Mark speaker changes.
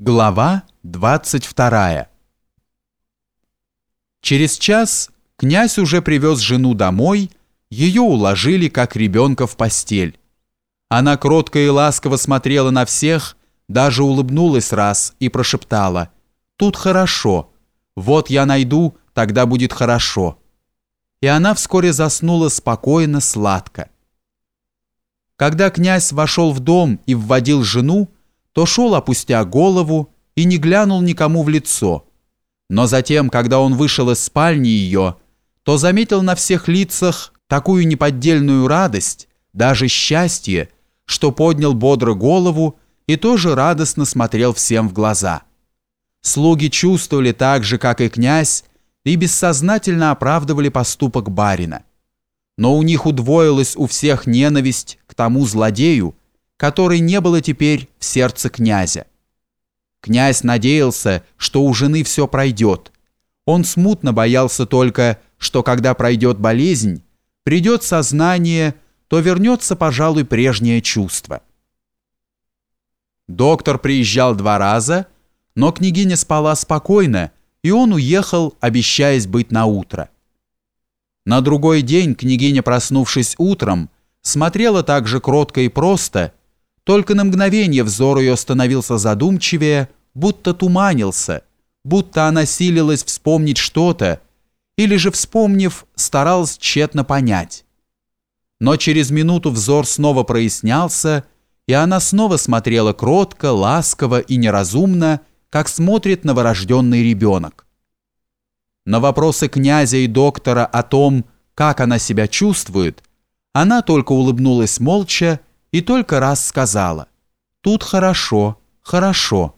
Speaker 1: Глава 22 Через час князь уже привез жену домой, ее уложили, как ребенка, в постель. Она кротко и ласково смотрела на всех, даже улыбнулась раз и прошептала «Тут хорошо, вот я найду, тогда будет хорошо». И она вскоре заснула спокойно, сладко. Когда князь вошел в дом и вводил жену, то шел, опустя голову, и не глянул никому в лицо. Но затем, когда он вышел из спальни ее, то заметил на всех лицах такую неподдельную радость, даже счастье, что поднял бодро голову и тоже радостно смотрел всем в глаза. Слуги чувствовали так же, как и князь, и бессознательно оправдывали поступок барина. Но у них удвоилась у всех ненависть к тому злодею, которой не было теперь в сердце князя. Князь надеялся, что у жены все пройдет. Он смутно боялся только, что когда пройдет болезнь, придет сознание, то вернется, пожалуй, прежнее чувство. Доктор приезжал два раза, но княгиня спала спокойно, и он уехал, обещаясь быть на утро. На другой день княгиня, проснувшись утром, смотрела так же кротко и просто, только на мгновение взор ее становился задумчивее, будто туманился, будто она силилась вспомнить что-то, или же, вспомнив, старалась тщетно понять. Но через минуту взор снова прояснялся, и она снова смотрела кротко, ласково и неразумно, как смотрит новорожденный ребенок. На вопросы князя и доктора о том, как она себя чувствует, она только улыбнулась молча и только раз сказала «Тут хорошо, хорошо».